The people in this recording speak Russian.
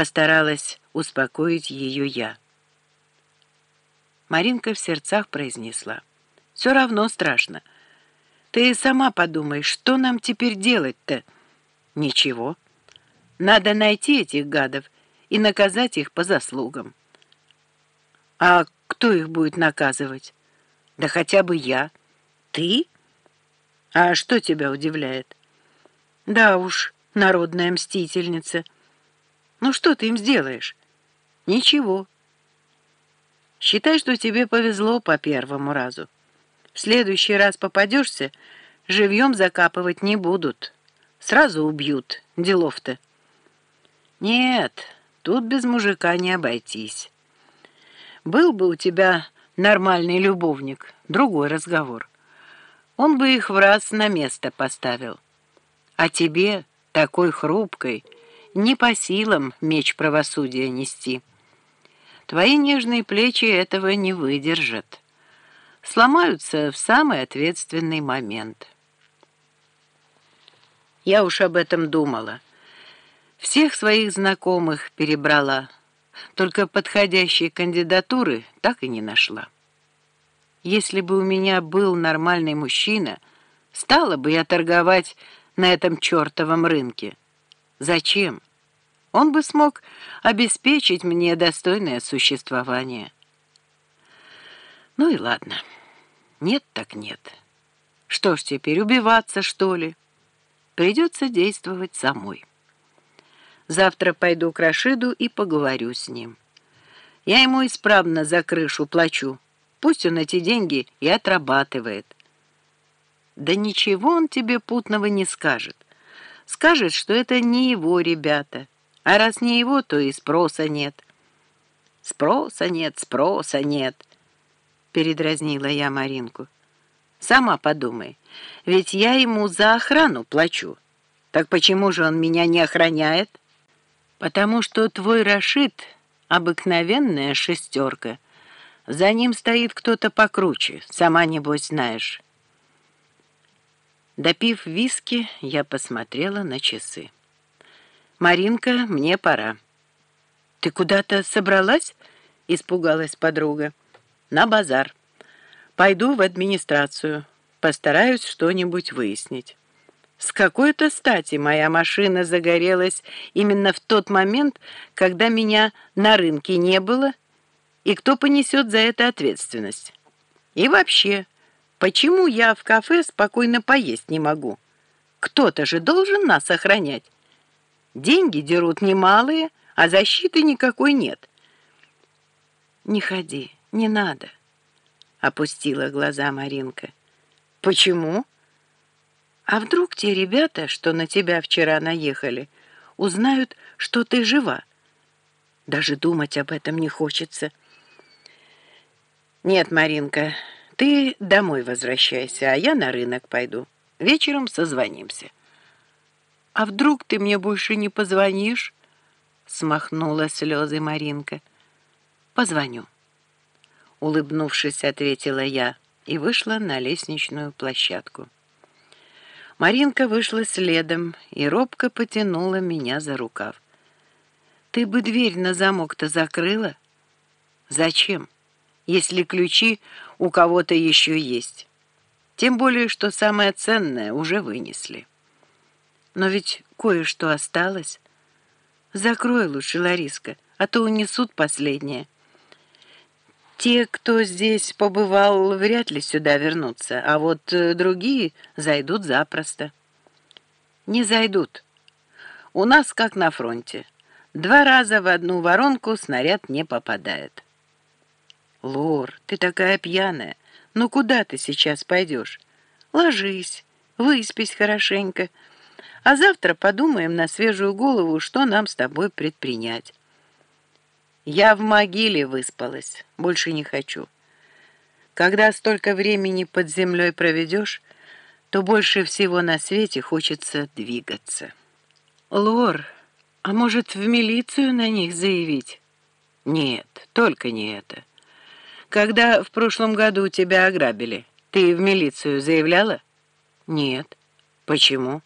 Постаралась успокоить ее я. Маринка в сердцах произнесла. «Все равно страшно. Ты сама подумай, что нам теперь делать-то?» «Ничего. Надо найти этих гадов и наказать их по заслугам». «А кто их будет наказывать?» «Да хотя бы я». «Ты? А что тебя удивляет?» «Да уж, народная мстительница». Ну что ты им сделаешь? Ничего. Считай, что тебе повезло по первому разу. В следующий раз попадешься, живьем закапывать не будут. Сразу убьют, делов-то. Нет, тут без мужика не обойтись. Был бы у тебя нормальный любовник, другой разговор. Он бы их в раз на место поставил. А тебе, такой хрупкой, не по силам меч правосудия нести. Твои нежные плечи этого не выдержат. Сломаются в самый ответственный момент. Я уж об этом думала. Всех своих знакомых перебрала, только подходящей кандидатуры так и не нашла. Если бы у меня был нормальный мужчина, стала бы я торговать на этом чертовом рынке. Зачем? Он бы смог обеспечить мне достойное существование. Ну и ладно. Нет так нет. Что ж теперь, убиваться, что ли? Придется действовать самой. Завтра пойду к Рашиду и поговорю с ним. Я ему исправно за крышу плачу. Пусть он эти деньги и отрабатывает. Да ничего он тебе путного не скажет. Скажет, что это не его ребята. А раз не его, то и спроса нет. Спроса нет, спроса нет, передразнила я Маринку. Сама подумай, ведь я ему за охрану плачу. Так почему же он меня не охраняет? Потому что твой Рашид — обыкновенная шестерка. За ним стоит кто-то покруче, сама небось знаешь. Допив виски, я посмотрела на часы. «Маринка, мне пора». «Ты куда-то собралась?» — испугалась подруга. «На базар. Пойду в администрацию. Постараюсь что-нибудь выяснить». С какой-то стати моя машина загорелась именно в тот момент, когда меня на рынке не было, и кто понесет за это ответственность? И вообще... Почему я в кафе спокойно поесть не могу? Кто-то же должен нас охранять. Деньги дерут немалые, а защиты никакой нет. «Не ходи, не надо», — опустила глаза Маринка. «Почему?» «А вдруг те ребята, что на тебя вчера наехали, узнают, что ты жива? Даже думать об этом не хочется». «Нет, Маринка», ты домой возвращайся, а я на рынок пойду. Вечером созвонимся. А вдруг ты мне больше не позвонишь? Смахнула слезы Маринка. Позвоню. Улыбнувшись, ответила я и вышла на лестничную площадку. Маринка вышла следом и робко потянула меня за рукав. «Ты бы дверь на замок-то закрыла?» «Зачем?» если ключи у кого-то еще есть. Тем более, что самое ценное уже вынесли. Но ведь кое-что осталось. Закрой лучше, Лариска, а то унесут последнее. Те, кто здесь побывал, вряд ли сюда вернутся, а вот э, другие зайдут запросто. Не зайдут. У нас как на фронте. Два раза в одну воронку снаряд не попадает. «Лор, ты такая пьяная. Ну куда ты сейчас пойдешь? Ложись, выспись хорошенько, а завтра подумаем на свежую голову, что нам с тобой предпринять». «Я в могиле выспалась, больше не хочу. Когда столько времени под землей проведешь, то больше всего на свете хочется двигаться». «Лор, а может, в милицию на них заявить?» «Нет, только не это». Когда в прошлом году тебя ограбили, ты в милицию заявляла? Нет. Почему?